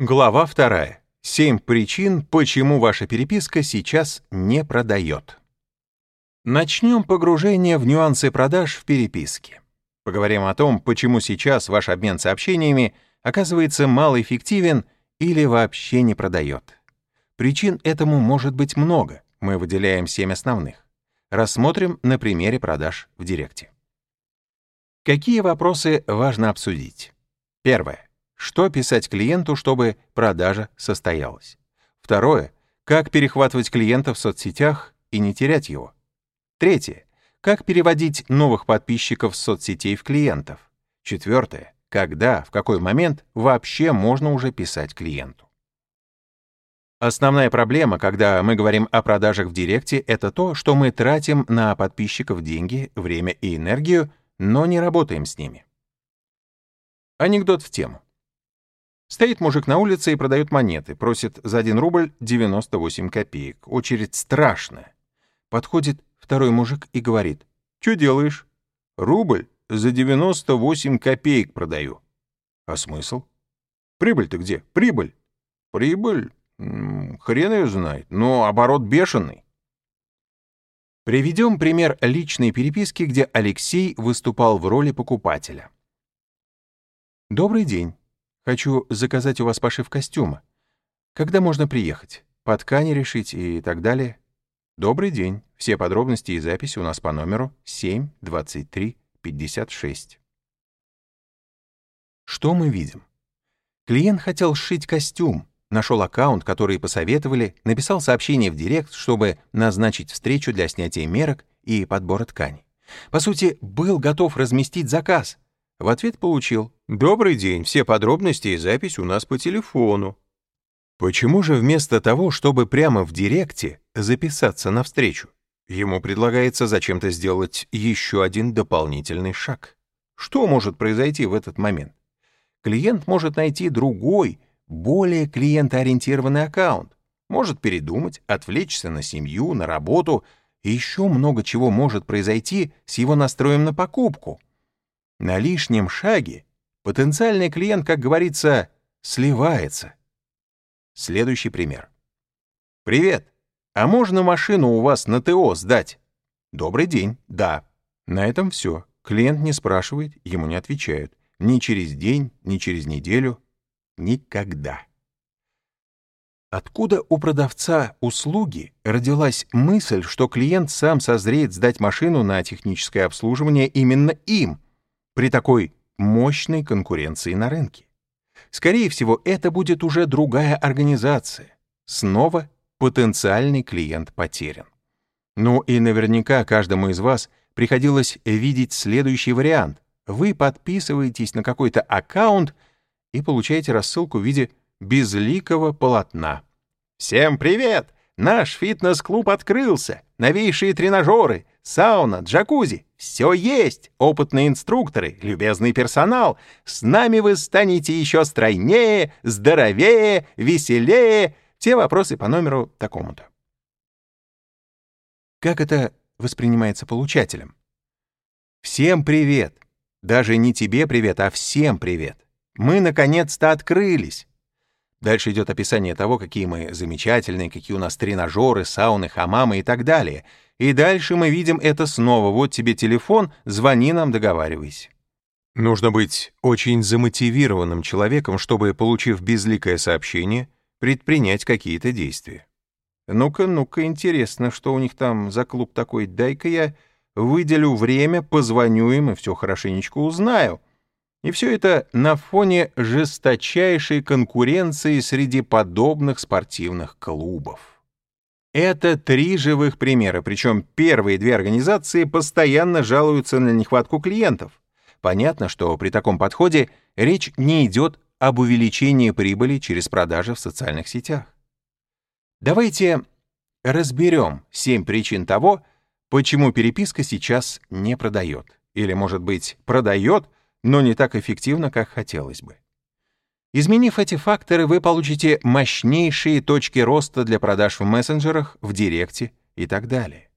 Глава 2. Семь причин, почему ваша переписка сейчас не продает. Начнем погружение в нюансы продаж в переписке. Поговорим о том, почему сейчас ваш обмен сообщениями оказывается малоэффективен или вообще не продает. Причин этому может быть много, мы выделяем семь основных. Рассмотрим на примере продаж в Директе. Какие вопросы важно обсудить? Первое. Что писать клиенту, чтобы продажа состоялась? Второе. Как перехватывать клиента в соцсетях и не терять его? Третье. Как переводить новых подписчиков с соцсетей в клиентов? Четвертое. Когда, в какой момент вообще можно уже писать клиенту? Основная проблема, когда мы говорим о продажах в Директе, это то, что мы тратим на подписчиков деньги, время и энергию, но не работаем с ними. Анекдот в тему. Стоит мужик на улице и продает монеты, просит за 1 рубль 98 копеек. Очередь страшная. Подходит второй мужик и говорит, «Чё делаешь?» «Рубль за 98 копеек продаю». «А смысл?» «Прибыль-то где? Прибыль?» «Прибыль? хрен ее знает, но оборот бешеный». Приведем пример личной переписки, где Алексей выступал в роли покупателя. «Добрый день. Хочу заказать у вас пошив костюма. Когда можно приехать? По ткани решить и так далее. Добрый день. Все подробности и записи у нас по номеру 7 23 56. Что мы видим? Клиент хотел сшить костюм, нашел аккаунт, который посоветовали, написал сообщение в директ, чтобы назначить встречу для снятия мерок и подбора ткани. По сути, был готов разместить заказ. В ответ получил «Добрый день, все подробности и запись у нас по телефону». Почему же вместо того, чтобы прямо в директе записаться на встречу, ему предлагается зачем-то сделать еще один дополнительный шаг? Что может произойти в этот момент? Клиент может найти другой, более клиентоориентированный аккаунт, может передумать, отвлечься на семью, на работу, и еще много чего может произойти с его настроем на покупку. На лишнем шаге Потенциальный клиент, как говорится, сливается. Следующий пример. «Привет. А можно машину у вас на ТО сдать?» «Добрый день. Да». На этом все. Клиент не спрашивает, ему не отвечают. Ни через день, ни через неделю. Никогда. Откуда у продавца услуги родилась мысль, что клиент сам созреет сдать машину на техническое обслуживание именно им, при такой мощной конкуренции на рынке. Скорее всего, это будет уже другая организация. Снова потенциальный клиент потерян. Ну и наверняка каждому из вас приходилось видеть следующий вариант. Вы подписываетесь на какой-то аккаунт и получаете рассылку в виде безликого полотна. «Всем привет! Наш фитнес-клуб открылся! Новейшие тренажеры, сауна, джакузи. Все есть. Опытные инструкторы, любезный персонал. С нами вы станете еще стройнее, здоровее, веселее. Все вопросы по номеру такому-то. Как это воспринимается получателем? Всем привет. Даже не тебе привет, а всем привет. Мы наконец-то открылись. Дальше идет описание того, какие мы замечательные, какие у нас тренажеры, сауны, хамамы и так далее — и дальше мы видим это снова. Вот тебе телефон, звони нам, договаривайся. Нужно быть очень замотивированным человеком, чтобы, получив безликое сообщение, предпринять какие-то действия. Ну-ка, ну-ка, интересно, что у них там за клуб такой. Дай-ка я выделю время, позвоню им и все хорошенечко узнаю. И все это на фоне жесточайшей конкуренции среди подобных спортивных клубов. Это три живых примера, причем первые две организации постоянно жалуются на нехватку клиентов. Понятно, что при таком подходе речь не идет об увеличении прибыли через продажи в социальных сетях. Давайте разберем семь причин того, почему переписка сейчас не продает. Или, может быть, продает, но не так эффективно, как хотелось бы. Изменив эти факторы, вы получите мощнейшие точки роста для продаж в мессенджерах, в директе и так далее.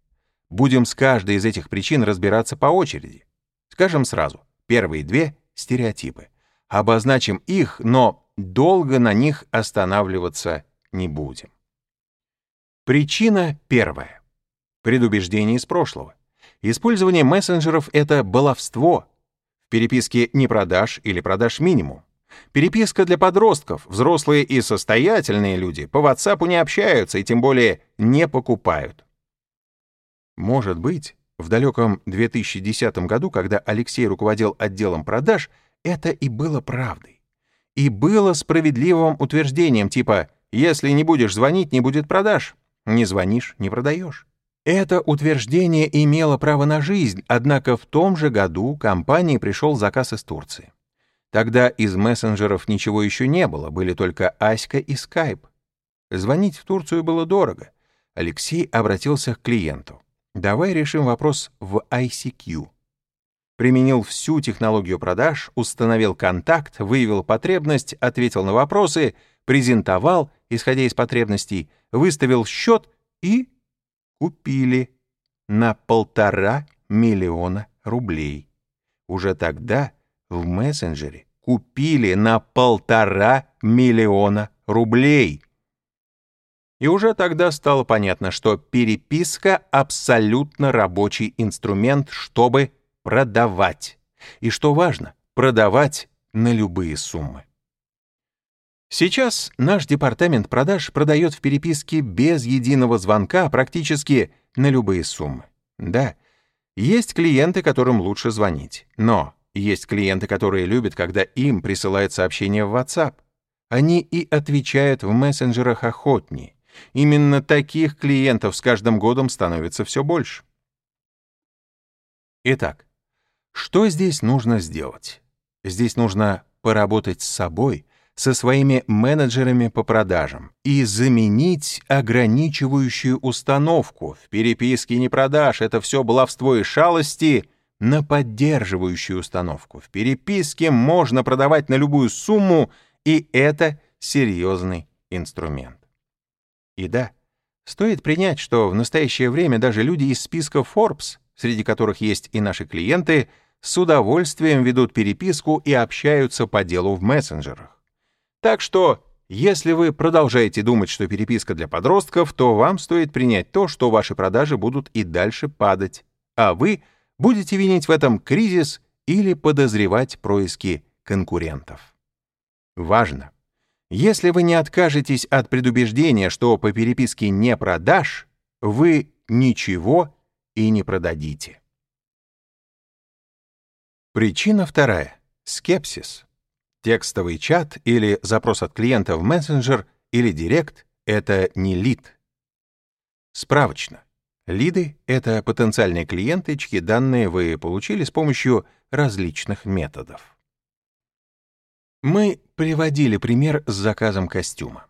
Будем с каждой из этих причин разбираться по очереди. Скажем сразу, первые две — стереотипы. Обозначим их, но долго на них останавливаться не будем. Причина первая. Предубеждение из прошлого. Использование мессенджеров — это баловство. В переписке не продаж или продаж минимум. Переписка для подростков, взрослые и состоятельные люди по WhatsApp не общаются и тем более не покупают. Может быть, в далеком 2010 году, когда Алексей руководил отделом продаж, это и было правдой. И было справедливым утверждением типа «если не будешь звонить, не будет продаж, не звонишь, не продаешь». Это утверждение имело право на жизнь, однако в том же году компании пришел заказ из Турции. Тогда из мессенджеров ничего еще не было, были только Аська и Скайп. Звонить в Турцию было дорого. Алексей обратился к клиенту. Давай решим вопрос в ICQ. Применил всю технологию продаж, установил контакт, выявил потребность, ответил на вопросы, презентовал, исходя из потребностей, выставил счет и купили на полтора миллиона рублей. Уже тогда в мессенджере купили на полтора миллиона рублей. И уже тогда стало понятно, что переписка — абсолютно рабочий инструмент, чтобы продавать. И что важно, продавать на любые суммы. Сейчас наш департамент продаж продает в переписке без единого звонка практически на любые суммы. Да, есть клиенты, которым лучше звонить, но есть клиенты, которые любят, когда им присылают сообщения в WhatsApp. Они и отвечают в мессенджерах охотнее. Именно таких клиентов с каждым годом становится все больше. Итак, что здесь нужно сделать? Здесь нужно поработать с собой, со своими менеджерами по продажам и заменить ограничивающую установку в переписке не продаж, это все баловство и шалости, на поддерживающую установку. В переписке можно продавать на любую сумму, и это серьезный инструмент. И да, стоит принять, что в настоящее время даже люди из списка Forbes, среди которых есть и наши клиенты, с удовольствием ведут переписку и общаются по делу в мессенджерах. Так что, если вы продолжаете думать, что переписка для подростков, то вам стоит принять то, что ваши продажи будут и дальше падать, а вы будете винить в этом кризис или подозревать происки конкурентов. Важно! Если вы не откажетесь от предубеждения, что по переписке не продашь, вы ничего и не продадите. Причина вторая. Скепсис. Текстовый чат или запрос от клиента в мессенджер или директ — это не лид. Справочно. Лиды — это потенциальные клиенты, чьи данные вы получили с помощью различных методов. Мы приводили пример с заказом костюма.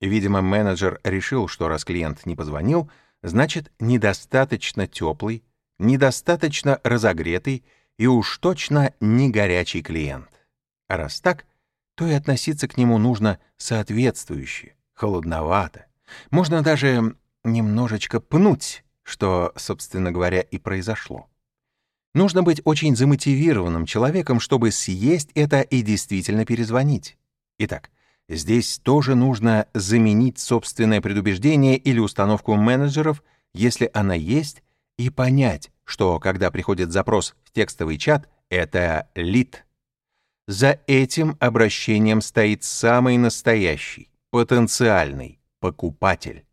Видимо, менеджер решил, что раз клиент не позвонил, значит, недостаточно теплый, недостаточно разогретый и уж точно не горячий клиент. А раз так, то и относиться к нему нужно соответствующе, холодновато. Можно даже немножечко пнуть, что, собственно говоря, и произошло. Нужно быть очень замотивированным человеком, чтобы съесть это и действительно перезвонить. Итак, здесь тоже нужно заменить собственное предубеждение или установку менеджеров, если она есть, и понять, что когда приходит запрос в текстовый чат, это лид. За этим обращением стоит самый настоящий, потенциальный покупатель.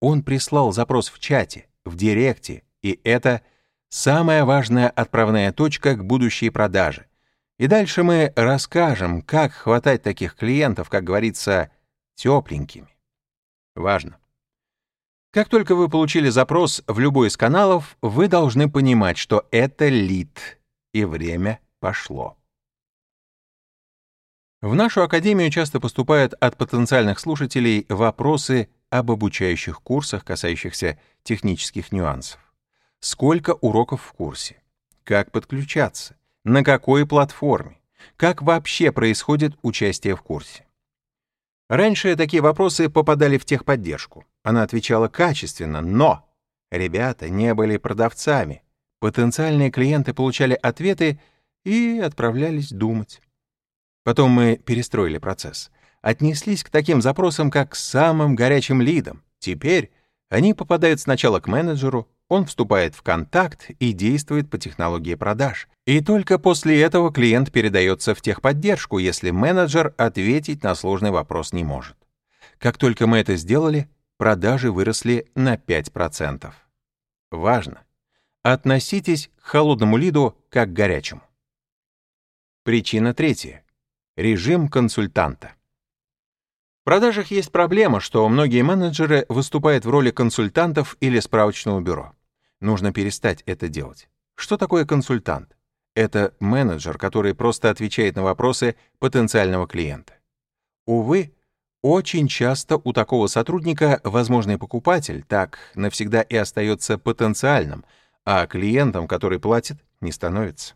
Он прислал запрос в чате, в директе, и это — самая важная отправная точка к будущей продаже. И дальше мы расскажем, как хватать таких клиентов, как говорится, тепленькими. Важно. Как только вы получили запрос в любой из каналов, вы должны понимать, что это лид, и время пошло. В нашу академию часто поступают от потенциальных слушателей вопросы об обучающих курсах, касающихся технических нюансов сколько уроков в курсе, как подключаться, на какой платформе, как вообще происходит участие в курсе. Раньше такие вопросы попадали в техподдержку. Она отвечала качественно, но ребята не были продавцами. Потенциальные клиенты получали ответы и отправлялись думать. Потом мы перестроили процесс. отнеслись к таким запросам как к самым горячим лидам. Теперь они попадают сначала к менеджеру, он вступает в контакт и действует по технологии продаж. И только после этого клиент передается в техподдержку, если менеджер ответить на сложный вопрос не может. Как только мы это сделали, продажи выросли на 5%. Важно! Относитесь к холодному лиду как к горячему. Причина третья. Режим консультанта. В продажах есть проблема, что многие менеджеры выступают в роли консультантов или справочного бюро. Нужно перестать это делать. Что такое консультант? Это менеджер, который просто отвечает на вопросы потенциального клиента. Увы, очень часто у такого сотрудника возможный покупатель так навсегда и остается потенциальным, а клиентом, который платит, не становится.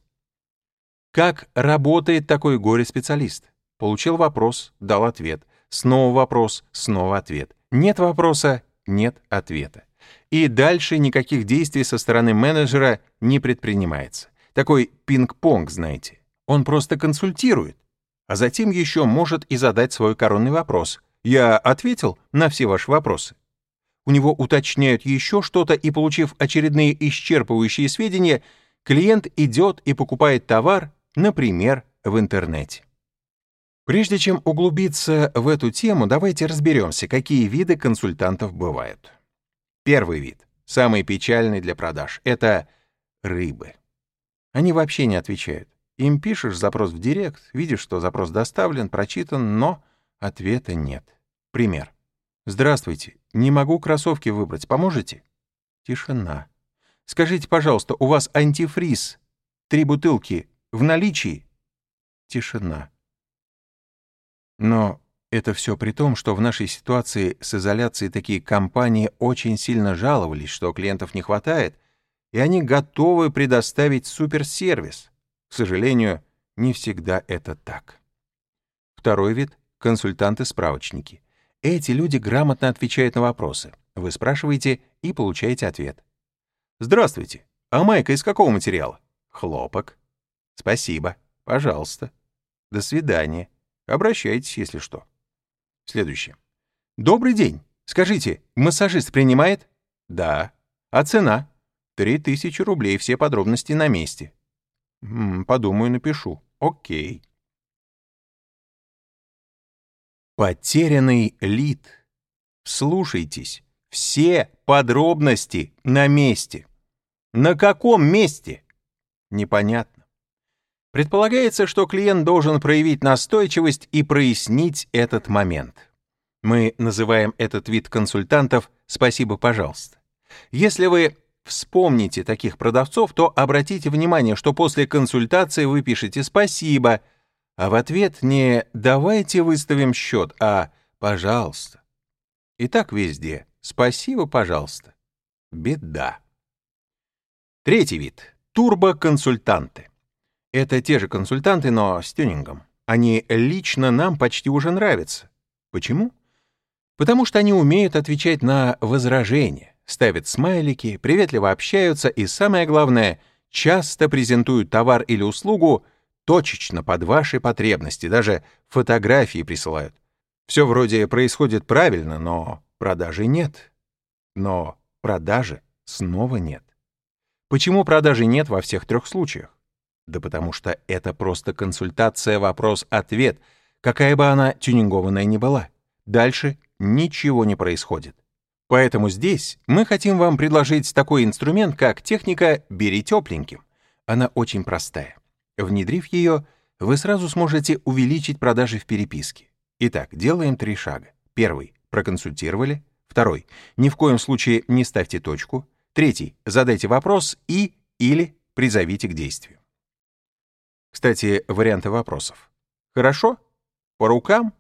Как работает такой горе-специалист? Получил вопрос, дал ответ. Снова вопрос, снова ответ. Нет вопроса, нет ответа. И дальше никаких действий со стороны менеджера не предпринимается. Такой пинг-понг, знаете. Он просто консультирует, а затем еще может и задать свой коронный вопрос. Я ответил на все ваши вопросы. У него уточняют еще что-то, и, получив очередные исчерпывающие сведения, клиент идет и покупает товар, например, в интернете. Прежде чем углубиться в эту тему, давайте разберемся, какие виды консультантов бывают. Первый вид, самый печальный для продаж, это рыбы. Они вообще не отвечают. Им пишешь запрос в директ, видишь, что запрос доставлен, прочитан, но ответа нет. Пример. «Здравствуйте, не могу кроссовки выбрать, поможете?» Тишина. «Скажите, пожалуйста, у вас антифриз? Три бутылки в наличии?» Тишина. Но это все при том, что в нашей ситуации с изоляцией такие компании очень сильно жаловались, что клиентов не хватает, и они готовы предоставить суперсервис. К сожалению, не всегда это так. Второй вид — консультанты-справочники. Эти люди грамотно отвечают на вопросы. Вы спрашиваете и получаете ответ. «Здравствуйте. А майка из какого материала?» «Хлопок». «Спасибо. Пожалуйста. До свидания. Обращайтесь, если что». Следующее. «Добрый день. Скажите, массажист принимает?» «Да». «А цена?» «Три тысячи рублей, все подробности на месте». М подумаю, напишу. Окей. Потерянный лид. Слушайтесь. Все подробности на месте. На каком месте? Непонятно. Предполагается, что клиент должен проявить настойчивость и прояснить этот момент. Мы называем этот вид консультантов «спасибо, пожалуйста». Если вы вспомните таких продавцов, то обратите внимание, что после консультации вы пишете «спасибо», а в ответ не «давайте выставим счет», а «пожалуйста». И так везде «спасибо, пожалуйста». Беда. Третий вид — турбоконсультанты. Это те же консультанты, но с тюнингом. Они лично нам почти уже нравятся. Почему? Потому что они умеют отвечать на возражения ставят смайлики, приветливо общаются и, самое главное, часто презентуют товар или услугу точечно под ваши потребности, даже фотографии присылают. Все вроде происходит правильно, но продажи нет. Но продажи снова нет. Почему продажи нет во всех трех случаях? Да потому что это просто консультация вопрос-ответ, какая бы она тюнингованная ни была. Дальше ничего не происходит. Поэтому здесь мы хотим вам предложить такой инструмент, как техника «бери тепленьким». Она очень простая. Внедрив ее, вы сразу сможете увеличить продажи в переписке. Итак, делаем три шага. Первый — проконсультировали. Второй — ни в коем случае не ставьте точку. Третий — задайте вопрос и или призовите к действию. Кстати, варианты вопросов. Хорошо? По рукам?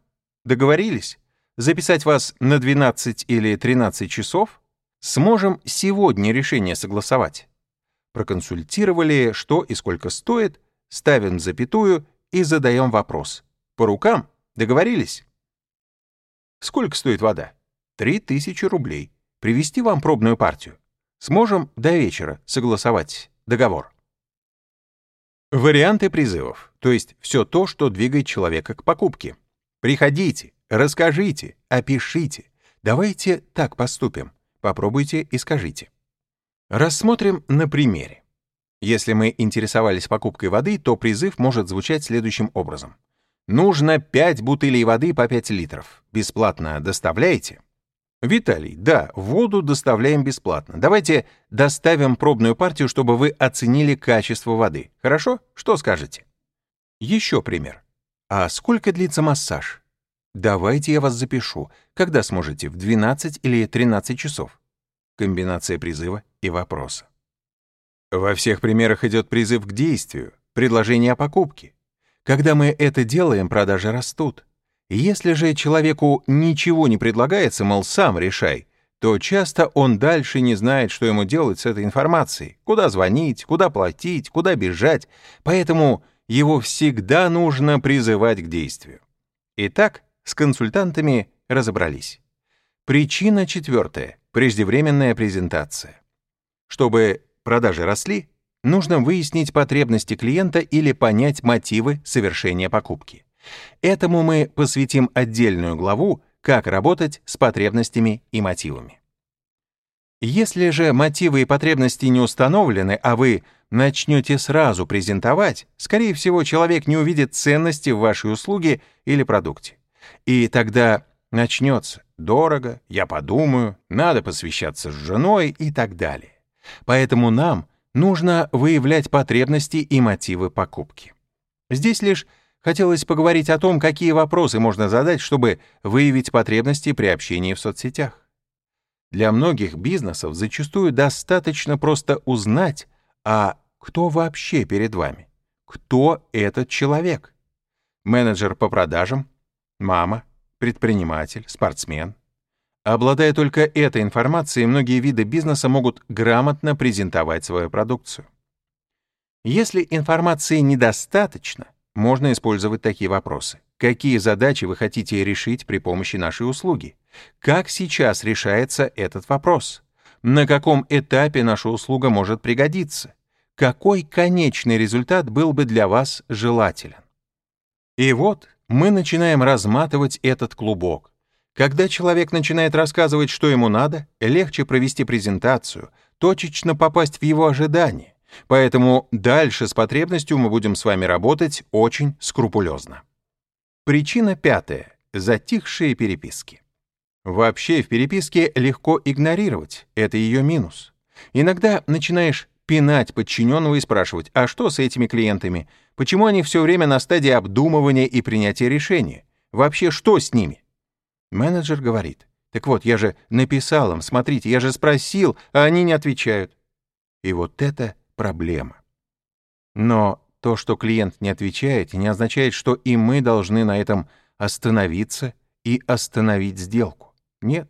Договорились? записать вас на 12 или 13 часов, сможем сегодня решение согласовать. Проконсультировали, что и сколько стоит, ставим запятую и задаем вопрос. По рукам? Договорились? Сколько стоит вода? 3000 рублей. Привезти вам пробную партию. Сможем до вечера согласовать договор. Варианты призывов, то есть все то, что двигает человека к покупке. Приходите, расскажите, опишите. Давайте так поступим. Попробуйте и скажите. Рассмотрим на примере. Если мы интересовались покупкой воды, то призыв может звучать следующим образом. Нужно 5 бутылей воды по 5 литров. Бесплатно доставляете? Виталий, да, воду доставляем бесплатно. Давайте доставим пробную партию, чтобы вы оценили качество воды. Хорошо? Что скажете? Еще пример. А сколько длится массаж? Давайте я вас запишу. Когда сможете? В 12 или 13 часов? Комбинация призыва и вопроса. Во всех примерах идет призыв к действию, предложение о покупке. Когда мы это делаем, продажи растут. Если же человеку ничего не предлагается, мол, сам решай, то часто он дальше не знает, что ему делать с этой информацией, куда звонить, куда платить, куда бежать, поэтому его всегда нужно призывать к действию. Итак, с консультантами разобрались. Причина четвертая — преждевременная презентация. Чтобы продажи росли, нужно выяснить потребности клиента или понять мотивы совершения покупки. Этому мы посвятим отдельную главу «Как работать с потребностями и мотивами». Если же мотивы и потребности не установлены, а вы начнете сразу презентовать, скорее всего, человек не увидит ценности в вашей услуге или продукте. И тогда начнется «дорого», «я подумаю», «надо посвящаться с женой» и так далее. Поэтому нам нужно выявлять потребности и мотивы покупки. Здесь лишь хотелось поговорить о том, какие вопросы можно задать, чтобы выявить потребности при общении в соцсетях. Для многих бизнесов зачастую достаточно просто узнать, а кто вообще перед вами, кто этот человек. Менеджер по продажам, мама, предприниматель, спортсмен. Обладая только этой информацией, многие виды бизнеса могут грамотно презентовать свою продукцию. Если информации недостаточно, можно использовать такие вопросы. Какие задачи вы хотите решить при помощи нашей услуги? Как сейчас решается этот вопрос? На каком этапе наша услуга может пригодиться? Какой конечный результат был бы для вас желателен? И вот мы начинаем разматывать этот клубок, когда человек начинает рассказывать, что ему надо, легче провести презентацию, точечно попасть в его ожидания. Поэтому дальше с потребностью мы будем с вами работать очень скрупулезно. Причина пятая. Затихшие переписки. Вообще в переписке легко игнорировать, это ее минус. Иногда начинаешь пинать подчиненного и спрашивать, а что с этими клиентами? Почему они все время на стадии обдумывания и принятия решения? Вообще что с ними? Менеджер говорит, так вот, я же написал им, смотрите, я же спросил, а они не отвечают. И вот это проблема. Но то, что клиент не отвечает, не означает, что и мы должны на этом остановиться и остановить сделку. Нет.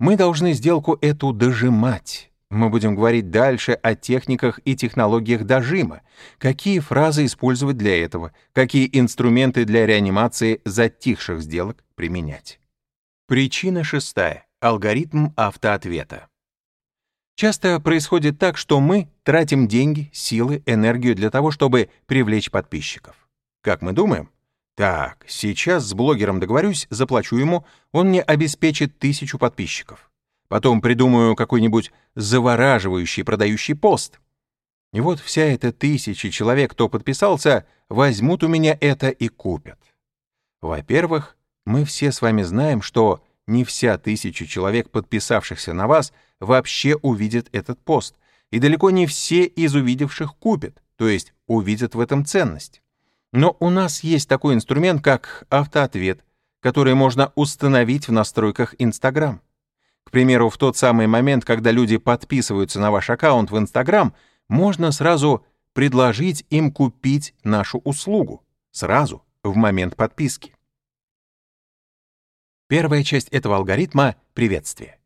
Мы должны сделку эту дожимать. Мы будем говорить дальше о техниках и технологиях дожима, какие фразы использовать для этого, какие инструменты для реанимации затихших сделок применять. Причина шестая. Алгоритм автоответа. Часто происходит так, что мы тратим деньги, силы, энергию для того, чтобы привлечь подписчиков. Как мы думаем? Так, сейчас с блогером договорюсь, заплачу ему, он мне обеспечит тысячу подписчиков. Потом придумаю какой-нибудь завораживающий продающий пост. И вот вся эта тысяча человек, кто подписался, возьмут у меня это и купят. Во-первых, мы все с вами знаем, что не вся тысяча человек, подписавшихся на вас, вообще увидят этот пост, и далеко не все из увидевших купят, то есть увидят в этом ценность. Но у нас есть такой инструмент, как автоответ, который можно установить в настройках Instagram. К примеру, в тот самый момент, когда люди подписываются на ваш аккаунт в Instagram, можно сразу предложить им купить нашу услугу. Сразу, в момент подписки. Первая часть этого алгоритма — приветствие.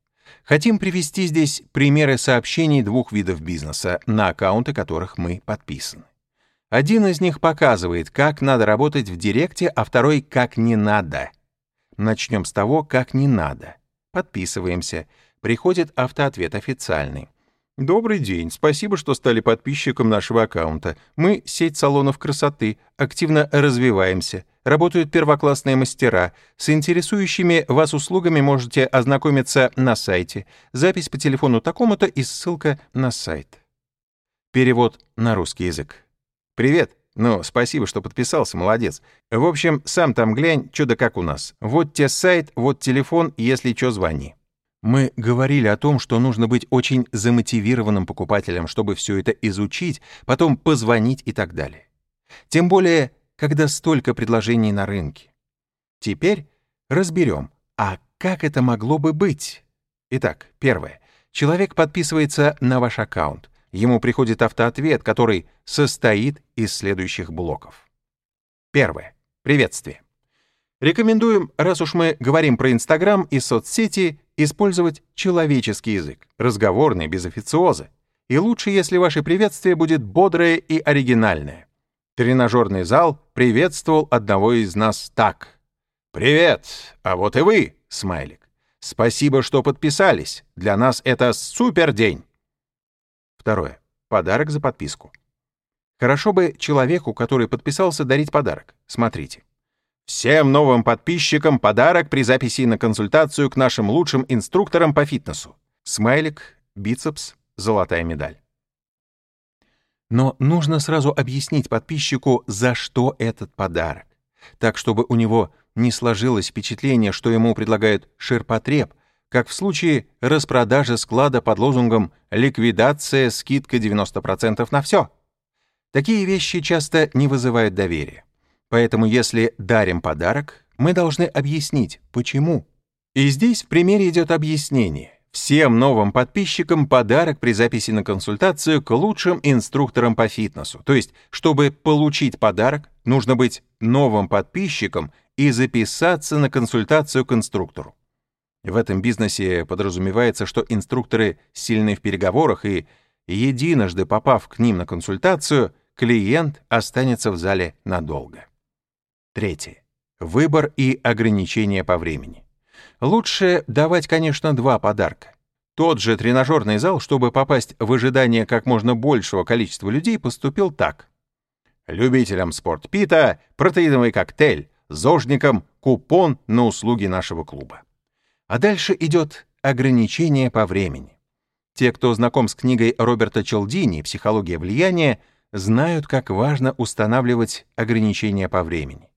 Хотим привести здесь примеры сообщений двух видов бизнеса, на аккаунты которых мы подписаны. Один из них показывает, как надо работать в Директе, а второй — как не надо. Начнем с того, как не надо. Подписываемся. Приходит автоответ официальный. Добрый день. Спасибо, что стали подписчиком нашего аккаунта. Мы — сеть салонов красоты, активно развиваемся. Работают первоклассные мастера. С интересующими вас услугами можете ознакомиться на сайте. Запись по телефону такому-то и ссылка на сайт. Перевод на русский язык. Привет. Ну, спасибо, что подписался, молодец. В общем, сам там глянь, чё да как у нас. Вот те сайт, вот телефон, если чё, звони. Мы говорили о том, что нужно быть очень замотивированным покупателем, чтобы все это изучить, потом позвонить и так далее. Тем более, когда столько предложений на рынке. Теперь разберем, а как это могло бы быть? Итак, первое. Человек подписывается на ваш аккаунт. Ему приходит автоответ, который состоит из следующих блоков. Первое. Приветствие. Рекомендуем, раз уж мы говорим про Инстаграм и соцсети, использовать человеческий язык, разговорный, без официоза. И лучше, если ваше приветствие будет бодрое и оригинальное. Тренажерный зал приветствовал одного из нас так. «Привет! А вот и вы!» — смайлик. «Спасибо, что подписались. Для нас это супер день!» Второе. Подарок за подписку. Хорошо бы человеку, который подписался, дарить подарок. Смотрите. Всем новым подписчикам подарок при записи на консультацию к нашим лучшим инструкторам по фитнесу. Смайлик, бицепс, золотая медаль. Но нужно сразу объяснить подписчику, за что этот подарок. Так, чтобы у него не сложилось впечатление, что ему предлагают ширпотреб, как в случае распродажи склада под лозунгом «ликвидация, скидка 90% на все». Такие вещи часто не вызывают доверия. Поэтому если дарим подарок, мы должны объяснить, почему. И здесь в примере идет объяснение. Всем новым подписчикам подарок при записи на консультацию к лучшим инструкторам по фитнесу. То есть, чтобы получить подарок, нужно быть новым подписчиком и записаться на консультацию к инструктору. В этом бизнесе подразумевается, что инструкторы сильны в переговорах, и единожды попав к ним на консультацию, клиент останется в зале надолго. Третье. Выбор и ограничения по времени. Лучше давать, конечно, два подарка. Тот же тренажерный зал, чтобы попасть в ожидание как можно большего количества людей, поступил так. Любителям спортпита протеиновый коктейль, зожникам купон на услуги нашего клуба. А дальше идет ограничение по времени. Те, кто знаком с книгой Роберта Челдини «Психология влияния», знают, как важно устанавливать ограничения по времени.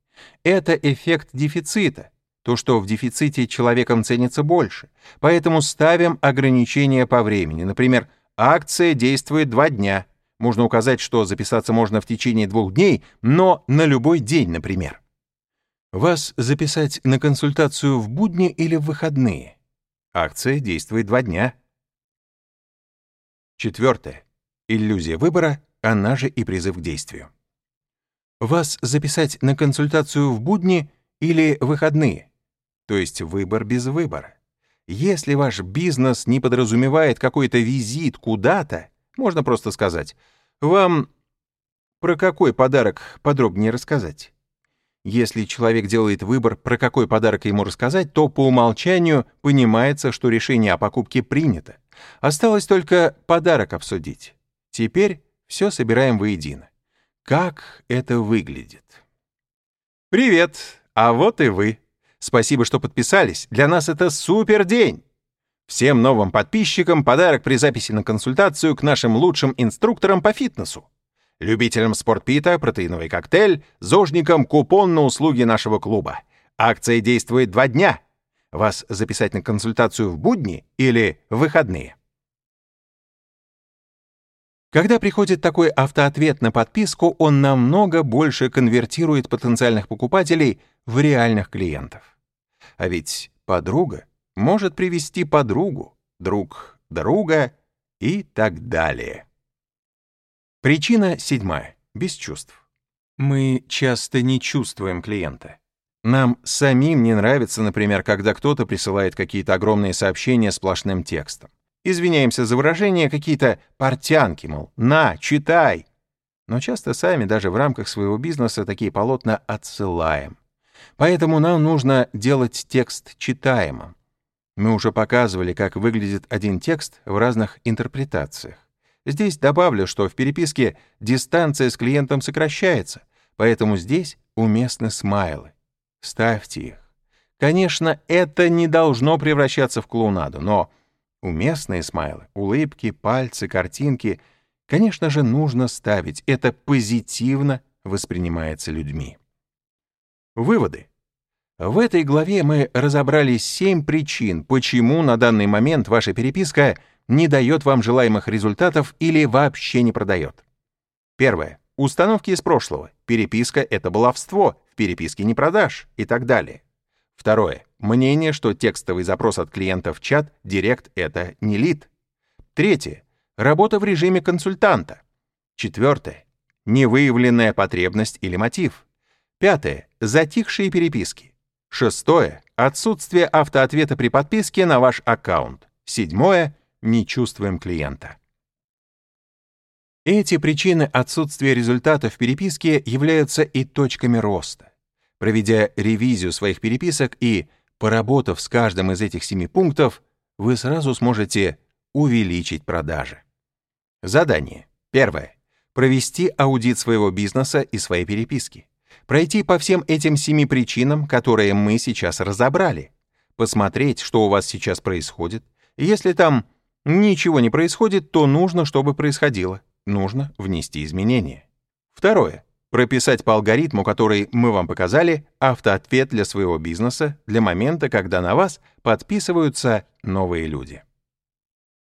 Это эффект дефицита, то, что в дефиците человеком ценится больше. Поэтому ставим ограничения по времени. Например, акция действует два дня. Можно указать, что записаться можно в течение двух дней, но на любой день, например. Вас записать на консультацию в будни или в выходные? Акция действует два дня. Четвертое. Иллюзия выбора, она же и призыв к действию вас записать на консультацию в будни или выходные, то есть выбор без выбора. Если ваш бизнес не подразумевает какой-то визит куда-то, можно просто сказать, вам про какой подарок подробнее рассказать. Если человек делает выбор, про какой подарок ему рассказать, то по умолчанию понимается, что решение о покупке принято. Осталось только подарок обсудить. Теперь все собираем воедино. Как это выглядит? Привет, а вот и вы. Спасибо, что подписались. Для нас это супер день. Всем новым подписчикам подарок при записи на консультацию к нашим лучшим инструкторам по фитнесу. Любителям спортпита, протеиновый коктейль, зожникам купон на услуги нашего клуба. Акция действует два дня. Вас записать на консультацию в будни или в выходные? Когда приходит такой автоответ на подписку, он намного больше конвертирует потенциальных покупателей в реальных клиентов. А ведь подруга может привести подругу, друг друга и так далее. Причина седьмая. Без чувств. Мы часто не чувствуем клиента. Нам самим не нравится, например, когда кто-то присылает какие-то огромные сообщения сплошным текстом. Извиняемся за выражение, какие-то портянки, мол, на, читай. Но часто сами даже в рамках своего бизнеса такие полотна отсылаем. Поэтому нам нужно делать текст читаемым. Мы уже показывали, как выглядит один текст в разных интерпретациях. Здесь добавлю, что в переписке дистанция с клиентом сокращается, поэтому здесь уместны смайлы. Ставьте их. Конечно, это не должно превращаться в клоунаду, но уместные смайлы, улыбки, пальцы, картинки, конечно же, нужно ставить. Это позитивно воспринимается людьми. Выводы. В этой главе мы разобрали семь причин, почему на данный момент ваша переписка не дает вам желаемых результатов или вообще не продает. Первое. Установки из прошлого. Переписка — это баловство, в переписке не продаж и так далее. Второе. Мнение, что текстовый запрос от клиента в чат, директ — это не лид. Третье. Работа в режиме консультанта. Четвертое. Невыявленная потребность или мотив. Пятое. Затихшие переписки. Шестое. Отсутствие автоответа при подписке на ваш аккаунт. Седьмое. Не чувствуем клиента. Эти причины отсутствия результата в переписке являются и точками роста. Проведя ревизию своих переписок и поработав с каждым из этих семи пунктов, вы сразу сможете увеличить продажи. Задание. Первое. Провести аудит своего бизнеса и своей переписки. Пройти по всем этим семи причинам, которые мы сейчас разобрали. Посмотреть, что у вас сейчас происходит. Если там ничего не происходит, то нужно, чтобы происходило. Нужно внести изменения. Второе прописать по алгоритму, который мы вам показали, автоответ для своего бизнеса для момента, когда на вас подписываются новые люди.